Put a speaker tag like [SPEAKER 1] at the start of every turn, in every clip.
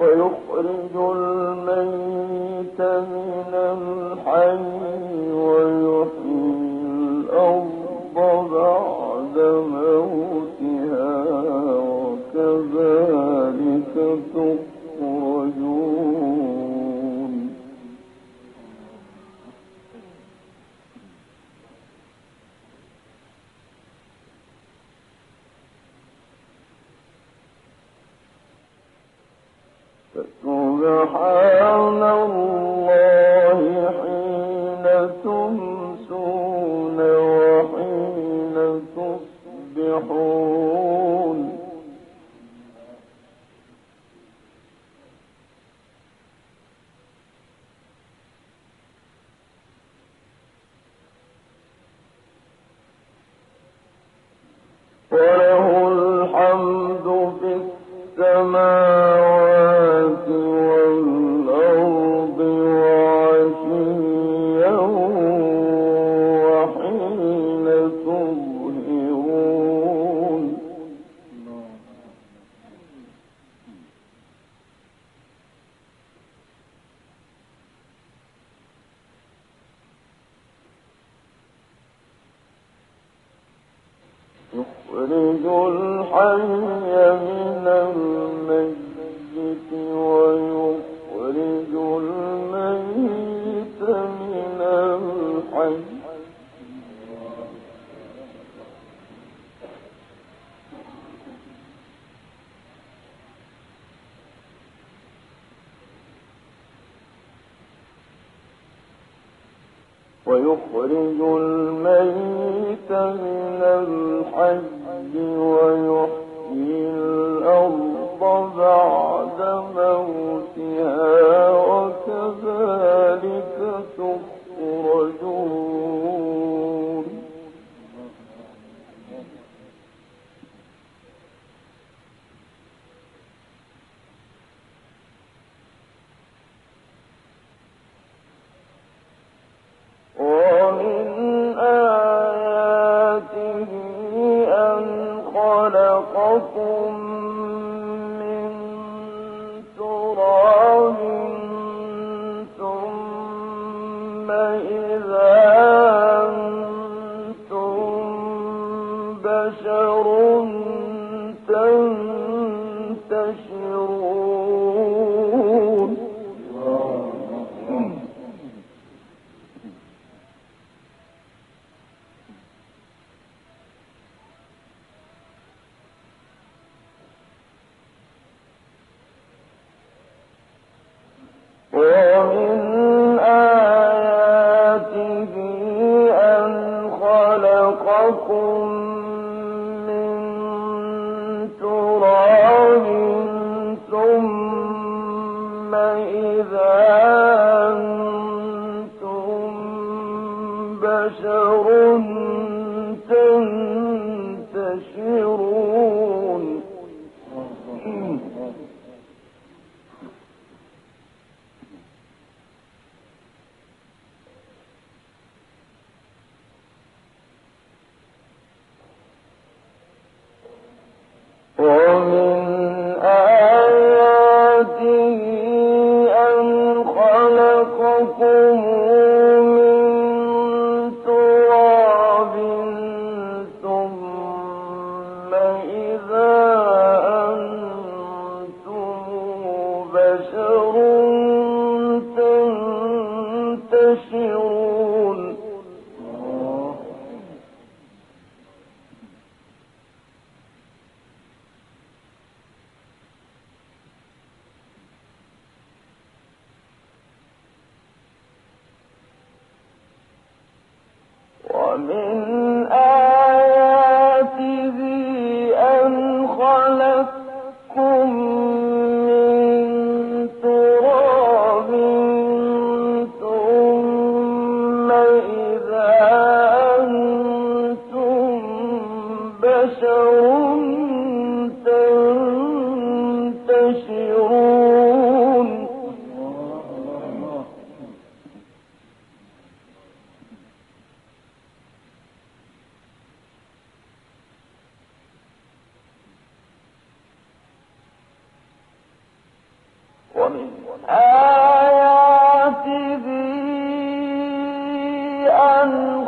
[SPEAKER 1] ويخرج الميت من ويخرج الميت من الحي. ربكم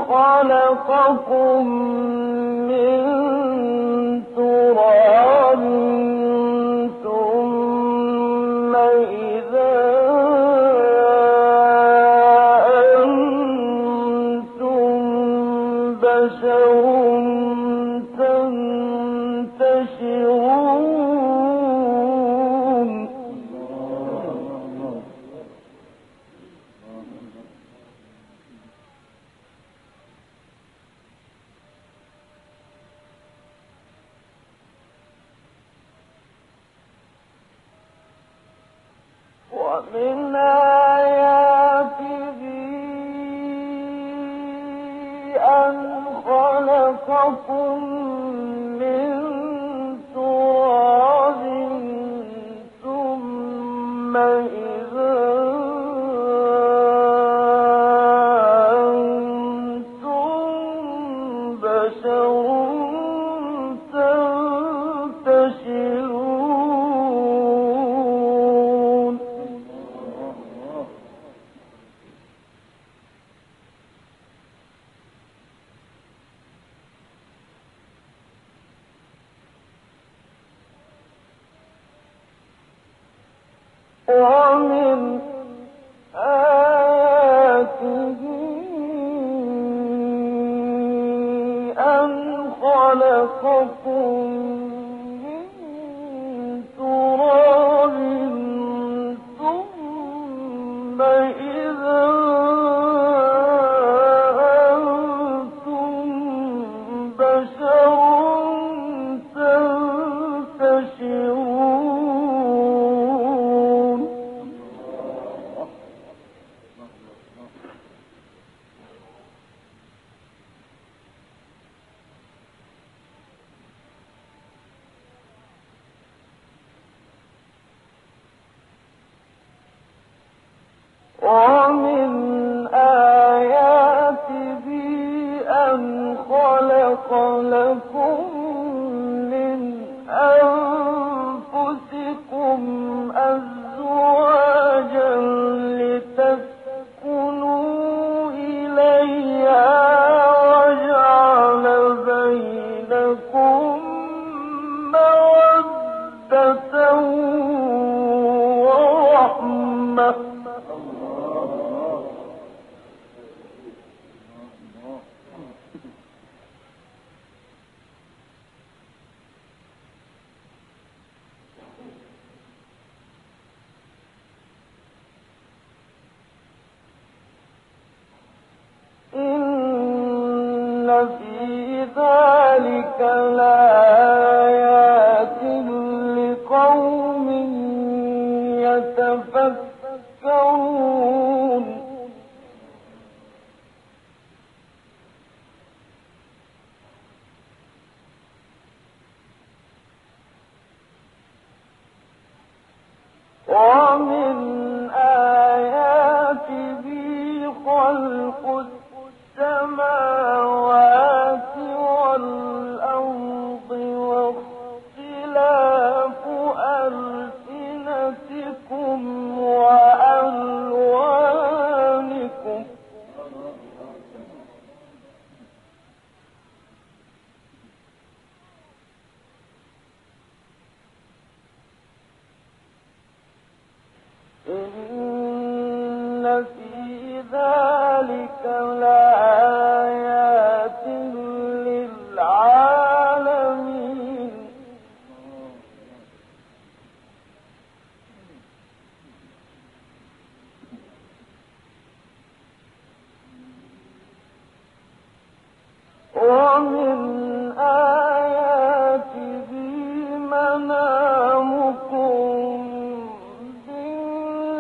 [SPEAKER 1] خلقكم خلقكم لك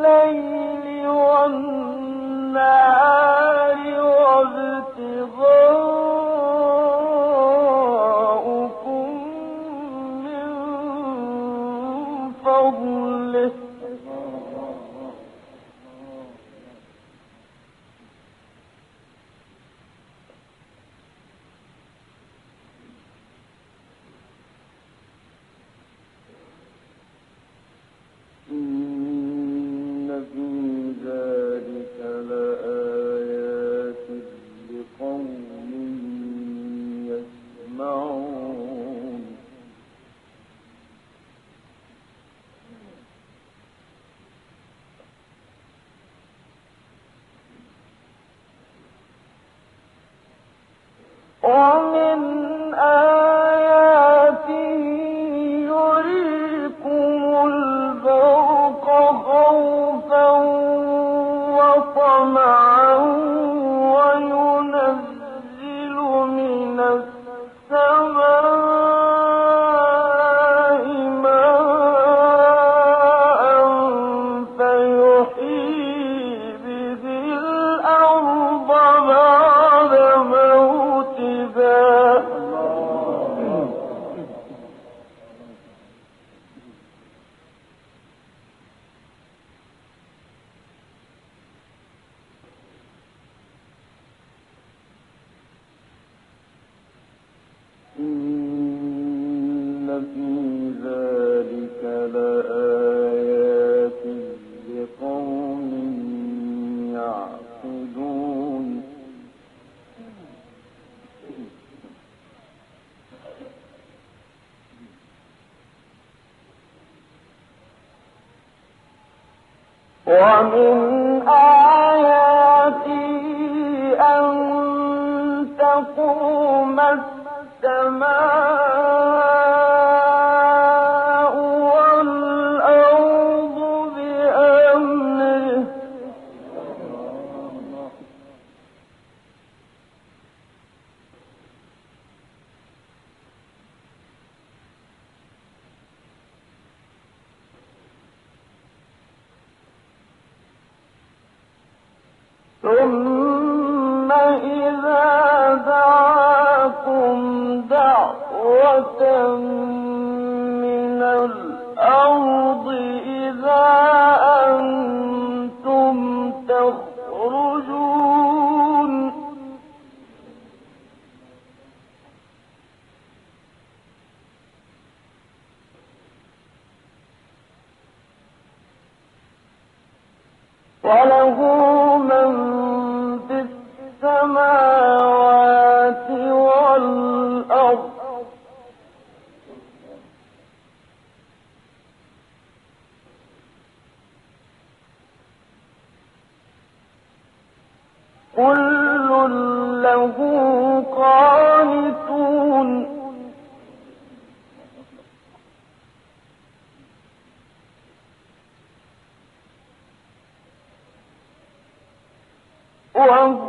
[SPEAKER 1] إليه. ومن
[SPEAKER 2] كل له قانتون. وهو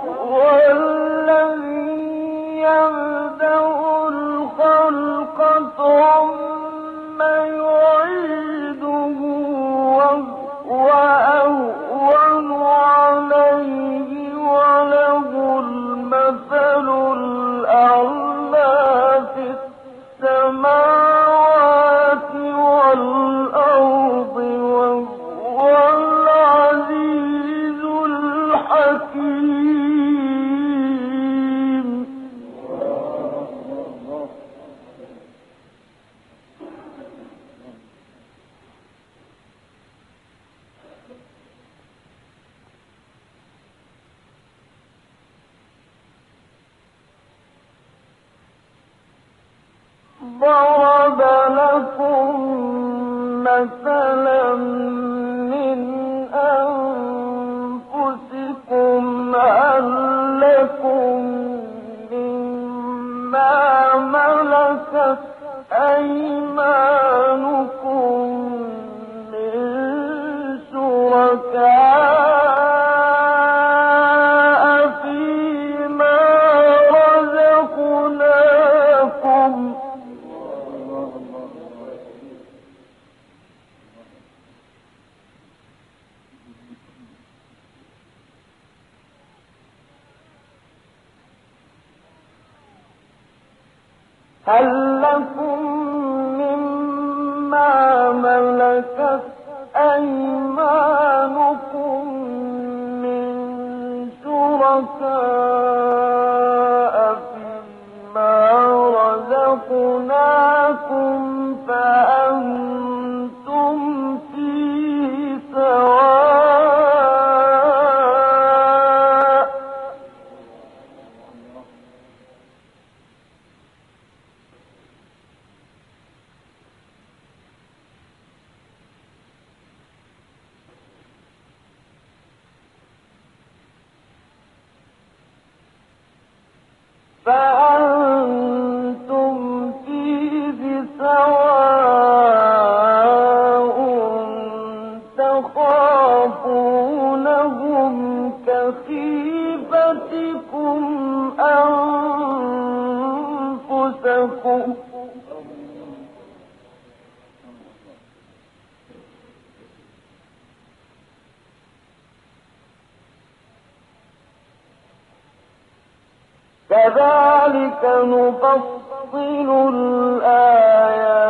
[SPEAKER 2] كذلك نفصل الآيات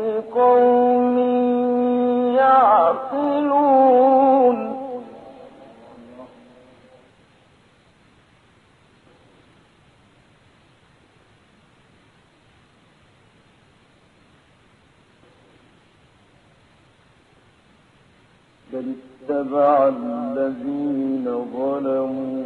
[SPEAKER 2] لقوم يعقلون.
[SPEAKER 1] بل اتبع الذين ظلموا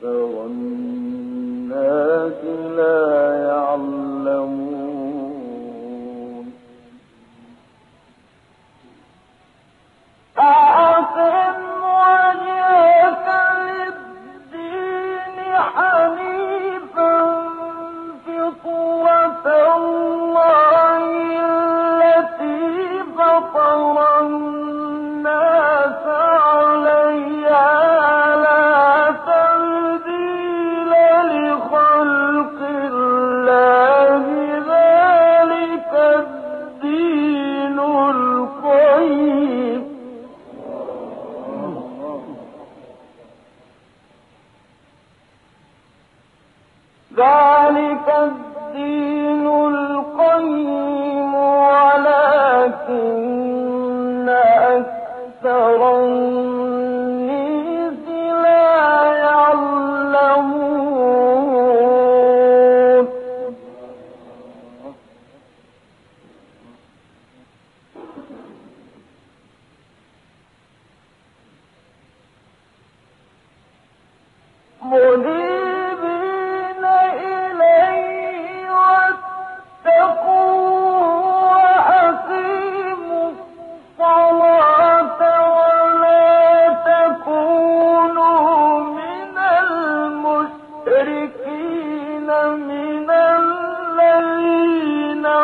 [SPEAKER 1] أكثر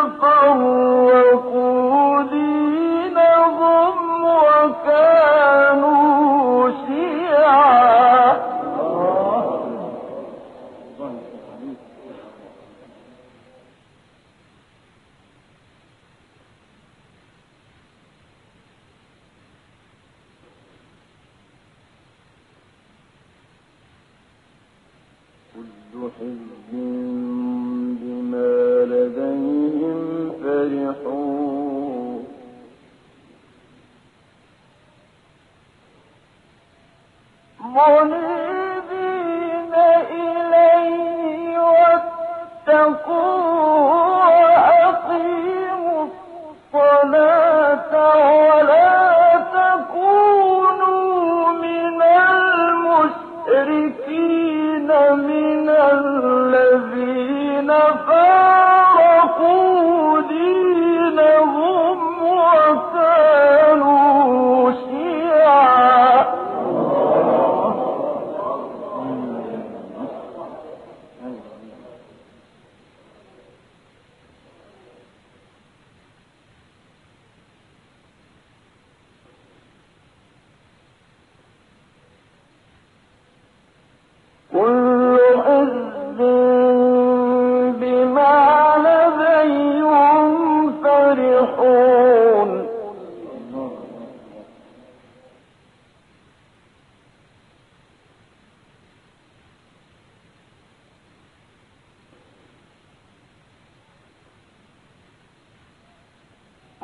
[SPEAKER 2] تفرقوا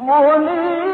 [SPEAKER 2] مهلك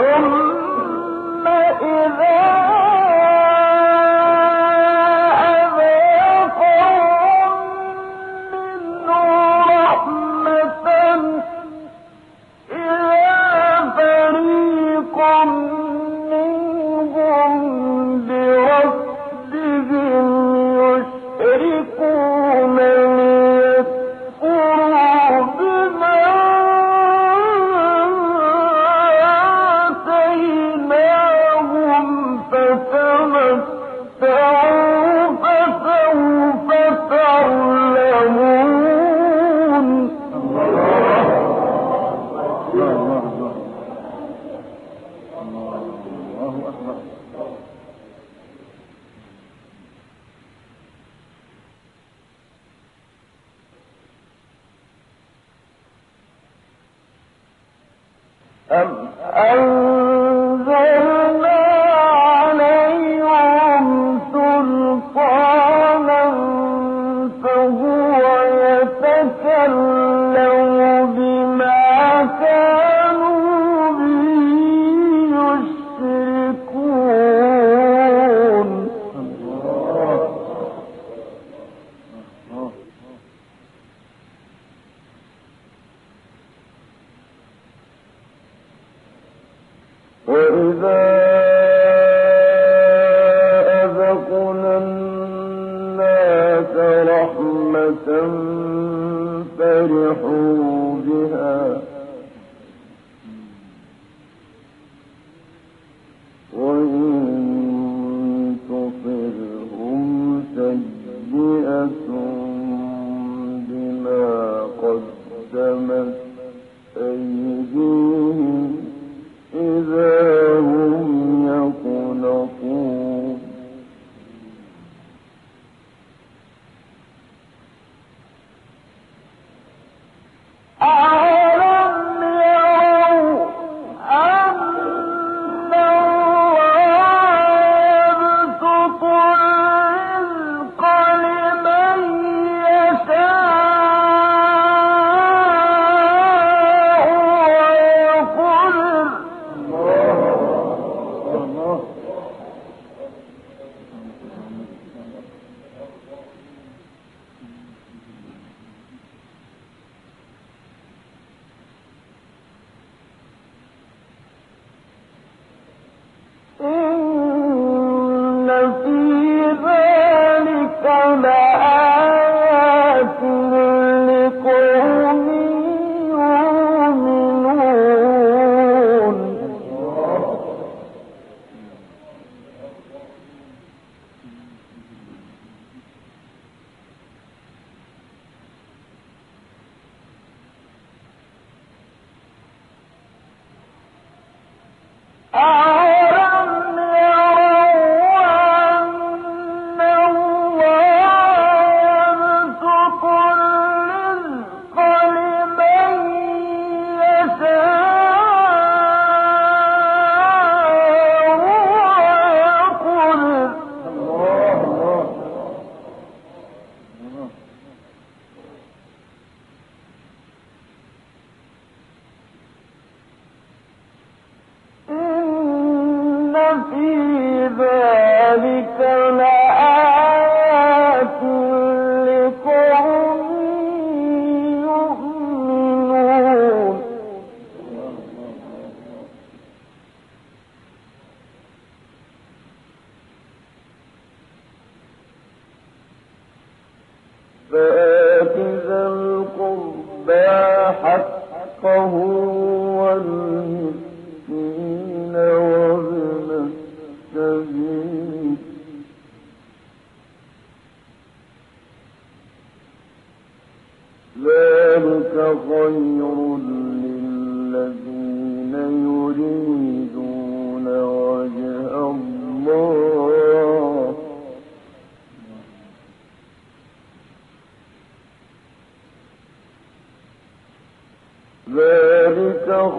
[SPEAKER 2] ثم وإذا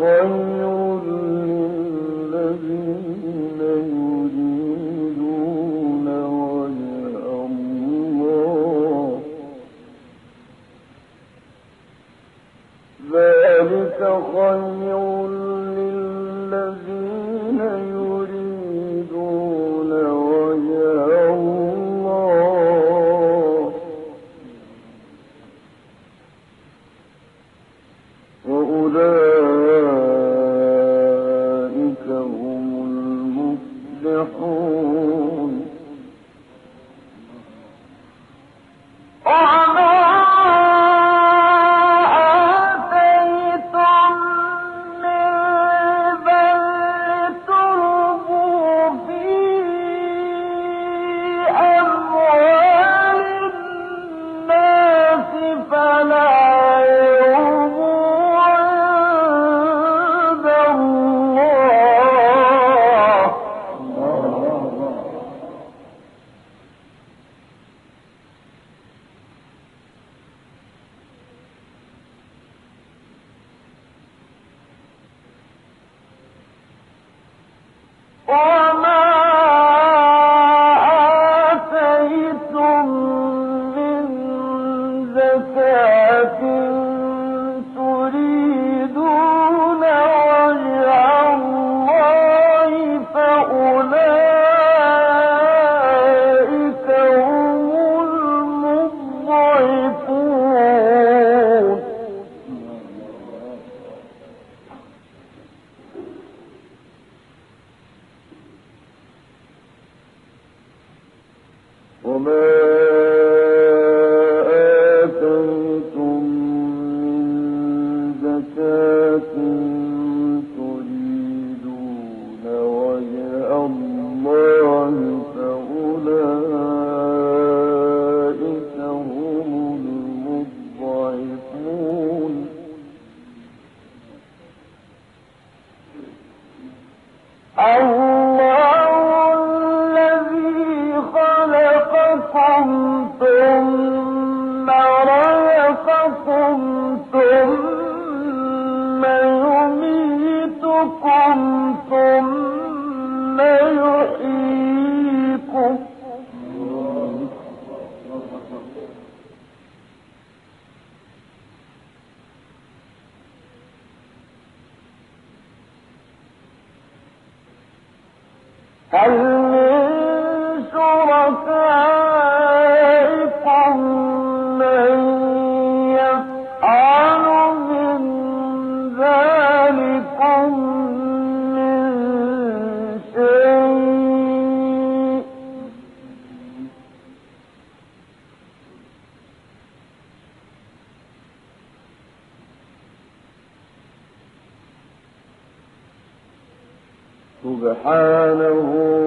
[SPEAKER 2] Senhor. الذي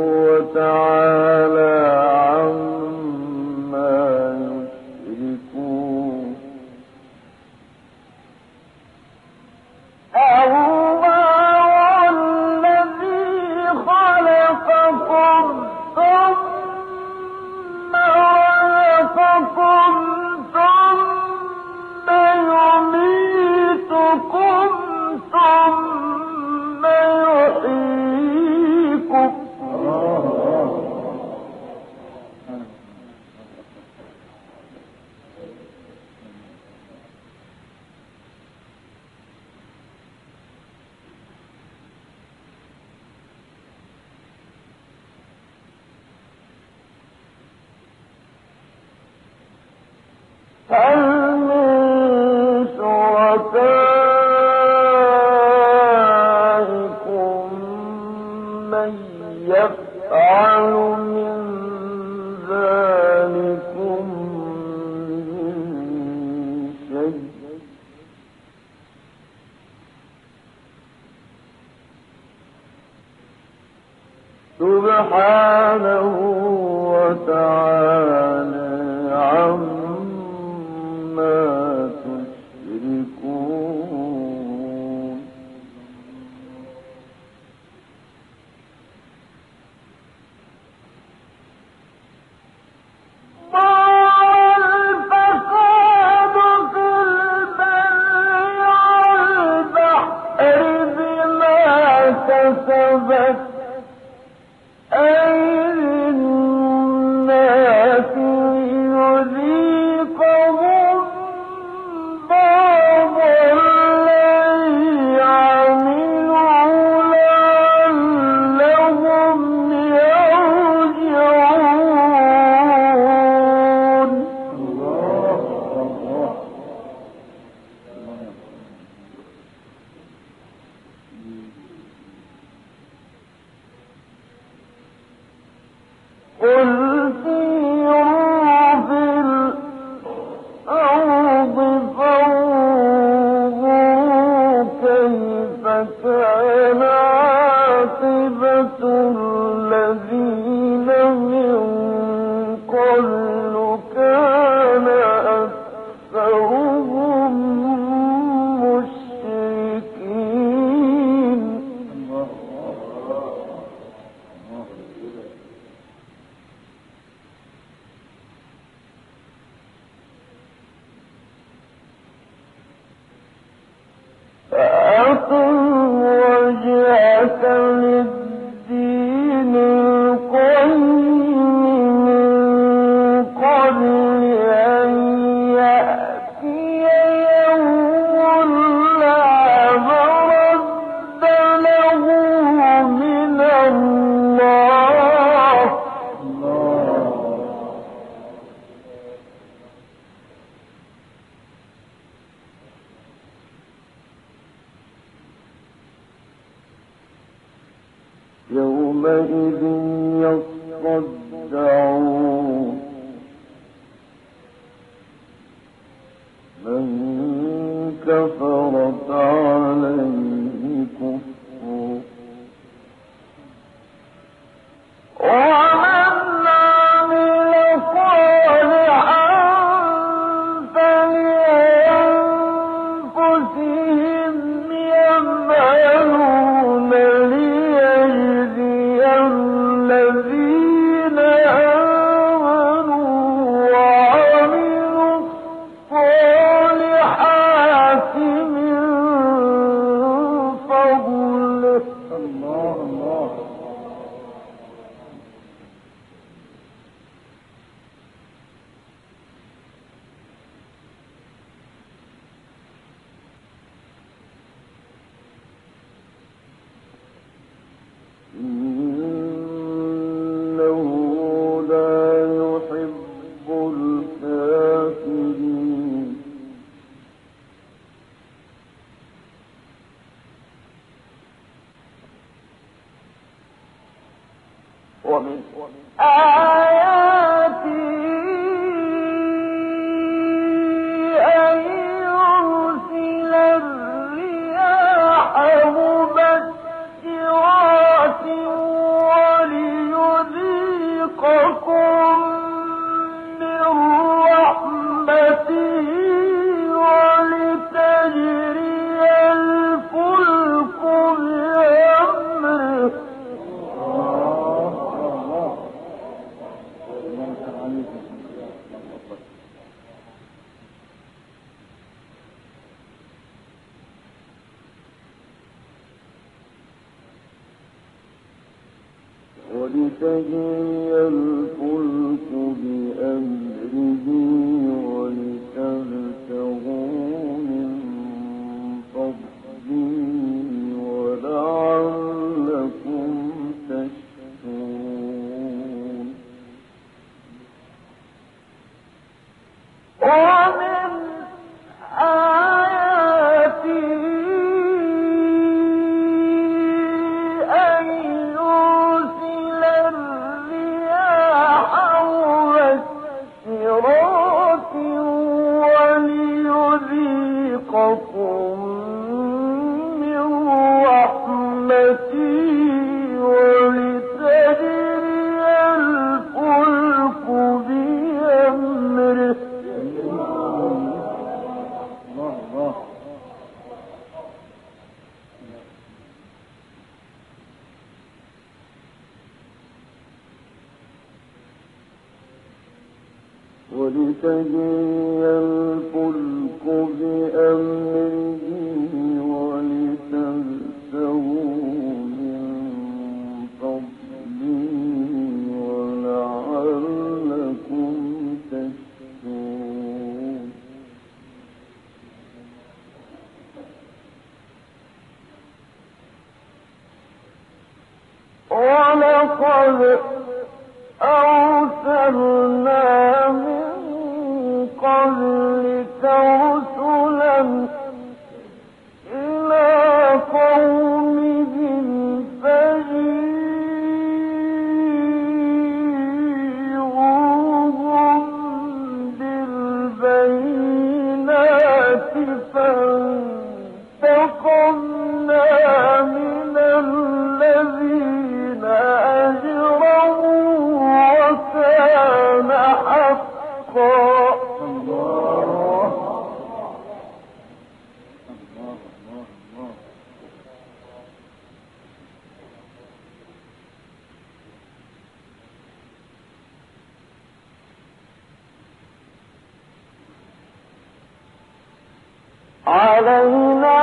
[SPEAKER 2] وليذيقكم علينا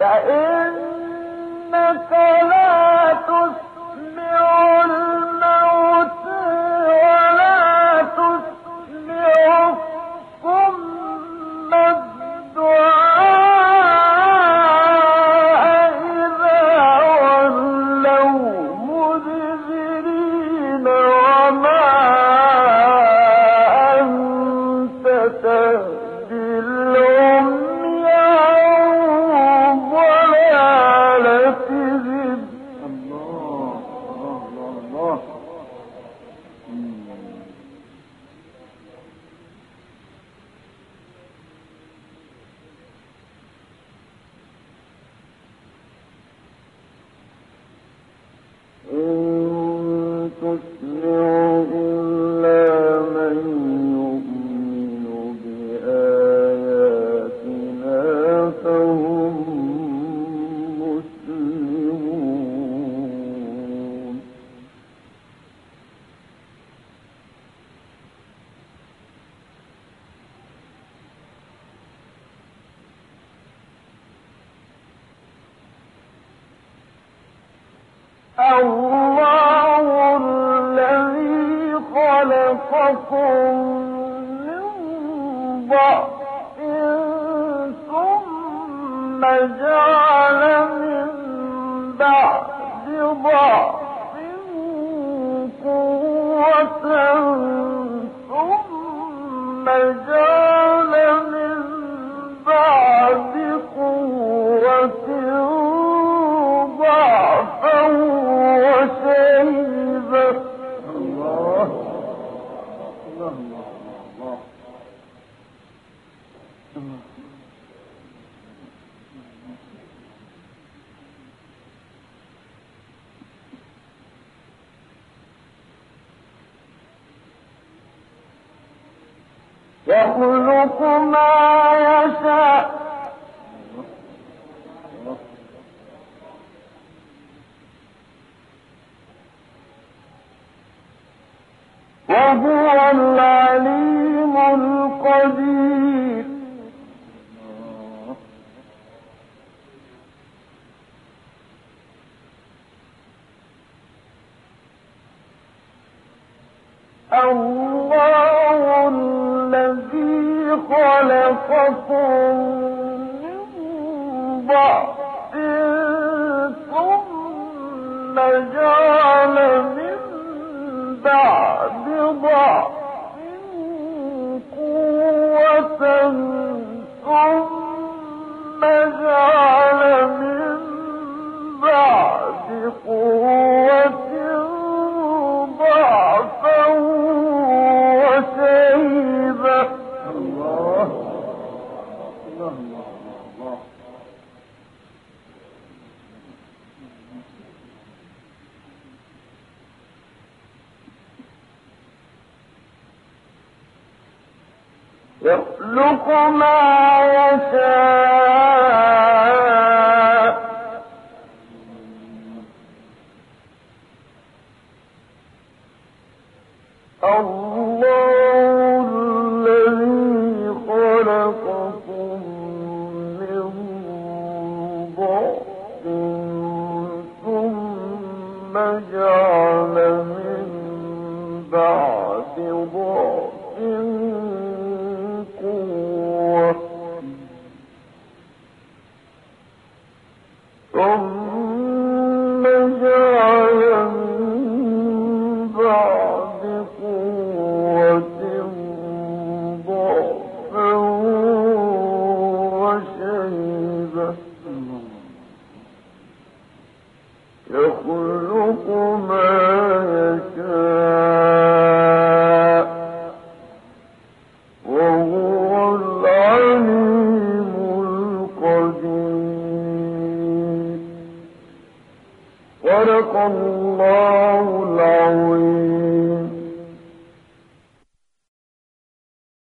[SPEAKER 2] فإنك لا تسمع ثم جعل من بعد ضعف.